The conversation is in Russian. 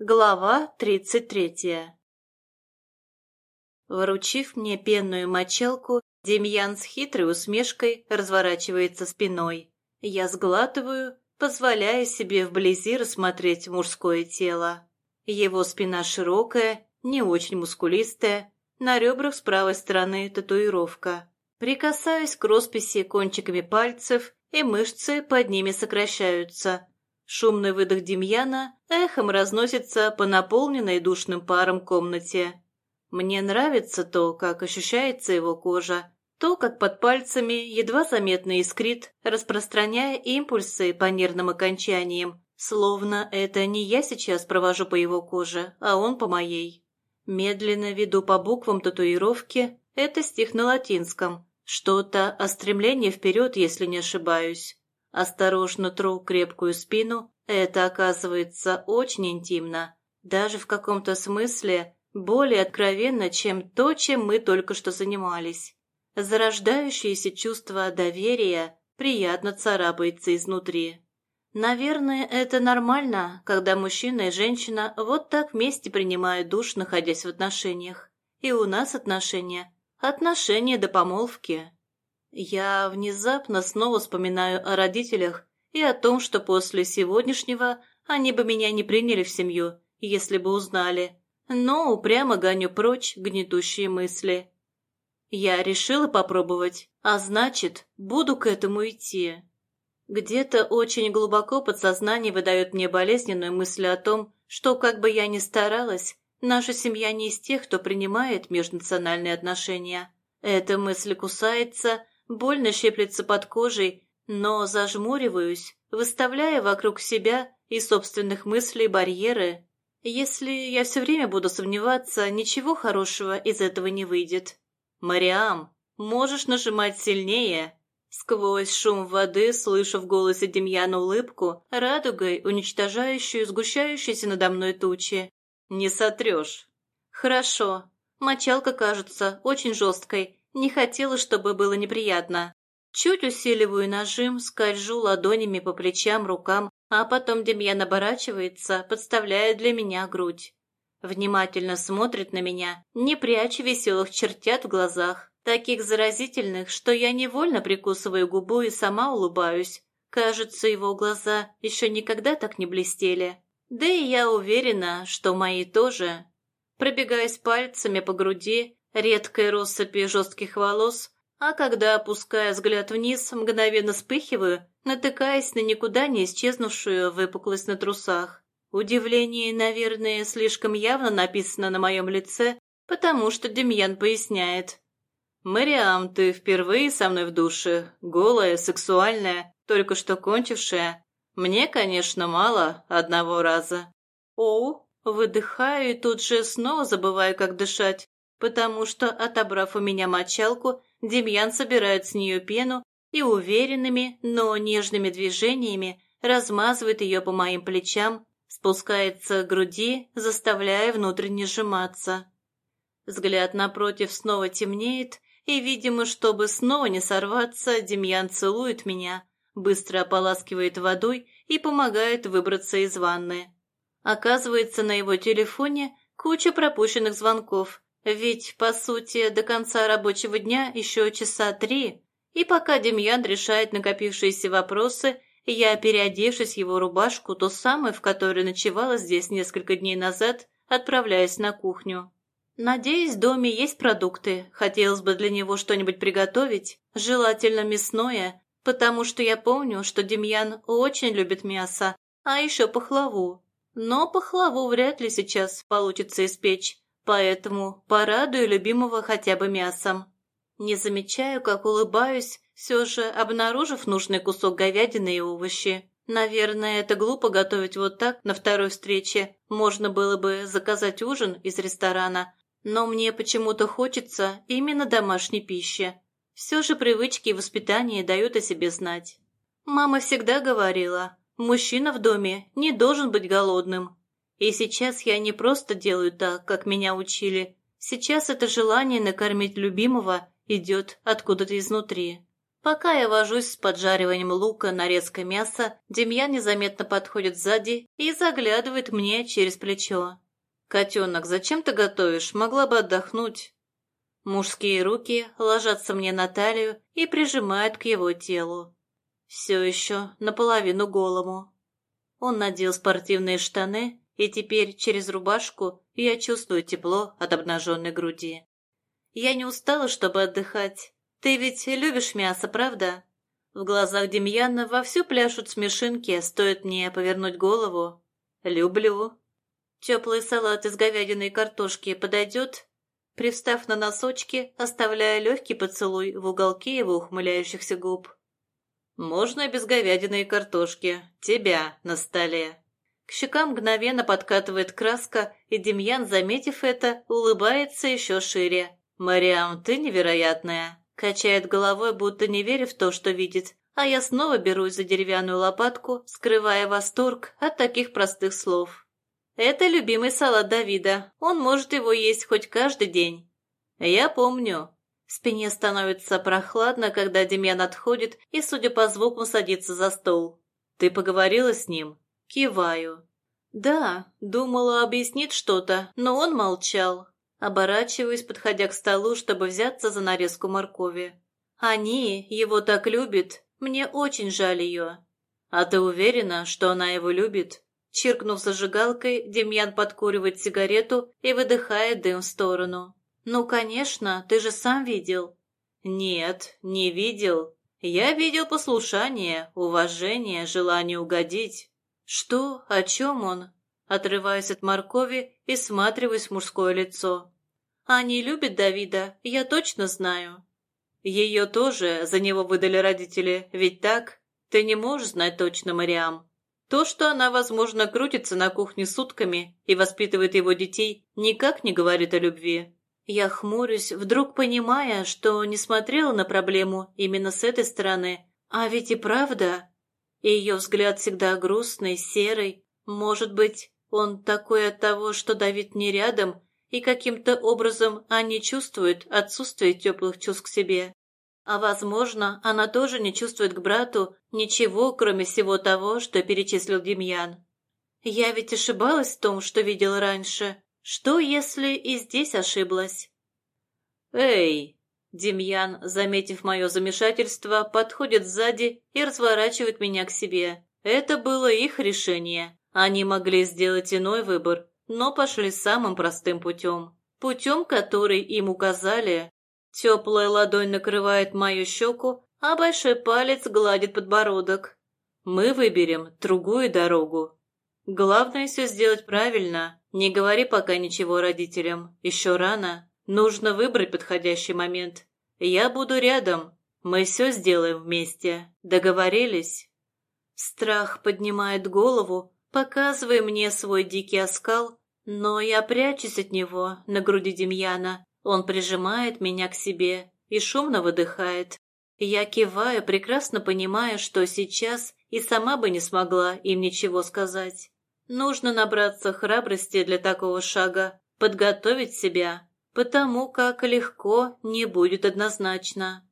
Глава тридцать третья Вручив мне пенную мочалку, Демьян с хитрой усмешкой разворачивается спиной. Я сглатываю, позволяя себе вблизи рассмотреть мужское тело. Его спина широкая, не очень мускулистая, на ребрах с правой стороны татуировка. Прикасаюсь к росписи кончиками пальцев, и мышцы под ними сокращаются, Шумный выдох Демьяна эхом разносится по наполненной душным паром комнате. Мне нравится то, как ощущается его кожа, то, как под пальцами едва заметно искрит, распространяя импульсы по нервным окончаниям, словно это не я сейчас провожу по его коже, а он по моей. Медленно веду по буквам татуировки, это стих на латинском, что-то о стремлении вперед, если не ошибаюсь. Осторожно тру крепкую спину, это оказывается очень интимно, даже в каком-то смысле более откровенно, чем то, чем мы только что занимались. Зарождающееся чувство доверия приятно царапается изнутри. Наверное, это нормально, когда мужчина и женщина вот так вместе принимают душ, находясь в отношениях. И у нас отношения. Отношения до помолвки. Я внезапно снова вспоминаю о родителях и о том, что после сегодняшнего они бы меня не приняли в семью, если бы узнали. Но упрямо гоню прочь гнетущие мысли. Я решила попробовать, а значит, буду к этому идти. Где-то очень глубоко подсознание выдает мне болезненную мысль о том, что, как бы я ни старалась, наша семья не из тех, кто принимает межнациональные отношения. Эта мысль кусается, Больно щиплется под кожей, но зажмуриваюсь, выставляя вокруг себя и собственных мыслей барьеры. Если я все время буду сомневаться, ничего хорошего из этого не выйдет. «Мариам, можешь нажимать сильнее?» Сквозь шум воды слышу в голосе Демьяна улыбку, радугой, уничтожающую сгущающиеся надо мной тучи. «Не сотрешь». «Хорошо. Мочалка кажется очень жесткой, не хотела, чтобы было неприятно. Чуть усиливаю нажим, скольжу ладонями по плечам, рукам, а потом Демьян оборачивается, подставляя для меня грудь. Внимательно смотрит на меня, не пряча веселых чертят в глазах, таких заразительных, что я невольно прикусываю губу и сама улыбаюсь. Кажется, его глаза еще никогда так не блестели. Да и я уверена, что мои тоже. Пробегаясь пальцами по груди, редкой россыпи жестких волос, а когда, опуская взгляд вниз, мгновенно вспыхиваю, натыкаясь на никуда не исчезнувшую выпуклость на трусах. Удивление, наверное, слишком явно написано на моем лице, потому что Демьян поясняет. «Мариам, ты впервые со мной в душе, голая, сексуальная, только что кончившая. Мне, конечно, мало одного раза». «Оу», выдыхаю и тут же снова забываю, как дышать потому что, отобрав у меня мочалку, Демьян собирает с нее пену и уверенными, но нежными движениями размазывает ее по моим плечам, спускается к груди, заставляя внутренне сжиматься. Взгляд напротив снова темнеет, и, видимо, чтобы снова не сорваться, Демьян целует меня, быстро ополаскивает водой и помогает выбраться из ванны. Оказывается, на его телефоне куча пропущенных звонков – ведь, по сути, до конца рабочего дня еще часа три, и пока Демьян решает накопившиеся вопросы, я, переодевшись его рубашку, то самое, в которой ночевала здесь несколько дней назад, отправляюсь на кухню. Надеюсь, в доме есть продукты, хотелось бы для него что-нибудь приготовить, желательно мясное, потому что я помню, что Демьян очень любит мясо, а еще пахлаву. Но пахлаву вряд ли сейчас получится испечь, Поэтому порадую любимого хотя бы мясом. Не замечаю, как улыбаюсь, все же обнаружив нужный кусок говядины и овощи. Наверное, это глупо готовить вот так на второй встрече. Можно было бы заказать ужин из ресторана, но мне почему-то хочется именно домашней пищи. Все же привычки и воспитание дают о себе знать. Мама всегда говорила, мужчина в доме не должен быть голодным, и сейчас я не просто делаю так, как меня учили. Сейчас это желание накормить любимого идет откуда-то изнутри. Пока я вожусь с поджариванием лука, нарезкой мяса, Демьян незаметно подходит сзади и заглядывает мне через плечо. «Котенок, зачем ты готовишь? Могла бы отдохнуть». Мужские руки ложатся мне на талию и прижимают к его телу. Все еще наполовину голому. Он надел спортивные штаны, и теперь через рубашку я чувствую тепло от обнаженной груди. Я не устала, чтобы отдыхать. Ты ведь любишь мясо, правда? В глазах Демьяна вовсю пляшут смешинки, стоит мне повернуть голову. Люблю. Теплый салат из говядины и картошки подойдет? Привстав на носочки, оставляя легкий поцелуй в уголке его ухмыляющихся губ. Можно без говядины и картошки. Тебя на столе. К щекам мгновенно подкатывает краска, и Демьян, заметив это, улыбается еще шире. «Мариам, ты невероятная!» Качает головой, будто не веря в то, что видит, а я снова берусь за деревянную лопатку, скрывая восторг от таких простых слов. Это любимый салат Давида, он может его есть хоть каждый день. Я помню. Спине становится прохладно, когда Демьян отходит и, судя по звуку, садится за стол. Ты поговорила с ним? Киваю. Да, думала объяснить что-то, но он молчал. Оборачиваюсь, подходя к столу, чтобы взяться за нарезку моркови. Они его так любят, мне очень жаль ее. А ты уверена, что она его любит? Чиркнув зажигалкой, Демьян подкуривает сигарету и выдыхает дым в сторону. «Ну, конечно, ты же сам видел». «Нет, не видел. Я видел послушание, уважение, желание угодить». «Что? О чем он?» Отрываюсь от моркови и всматриваюсь в мужское лицо. Они любят Давида, я точно знаю. Ее тоже за него выдали родители, ведь так? Ты не можешь знать точно, Мариам. То, что она, возможно, крутится на кухне сутками и воспитывает его детей, никак не говорит о любви. Я хмурюсь, вдруг понимая, что не смотрела на проблему именно с этой стороны. А ведь и правда. Ее взгляд всегда грустный, серый. Может быть, он такой от того, что Давид не рядом, и каким-то образом они чувствуют отсутствие теплых чувств к себе. А, возможно, она тоже не чувствует к брату ничего, кроме всего того, что перечислил Демьян. Я ведь ошибалась в том, что видела раньше. Что, если и здесь ошиблась? «Эй!» Демьян, заметив мое замешательство, подходит сзади и разворачивает меня к себе. Это было их решение. Они могли сделать иной выбор, но пошли самым простым путем. Путем, который им указали. Теплая ладонь накрывает мою щеку, а большой палец гладит подбородок. Мы выберем другую дорогу. Главное все сделать правильно. Не говори пока ничего родителям. Еще рано. Нужно выбрать подходящий момент. Я буду рядом. Мы все сделаем вместе. Договорились? Страх поднимает голову, показывая мне свой дикий оскал, но я прячусь от него на груди Демьяна. Он прижимает меня к себе и шумно выдыхает. Я киваю, прекрасно понимая, что сейчас и сама бы не смогла им ничего сказать. Нужно набраться храбрости для такого шага, подготовить себя, потому как легко не будет однозначно.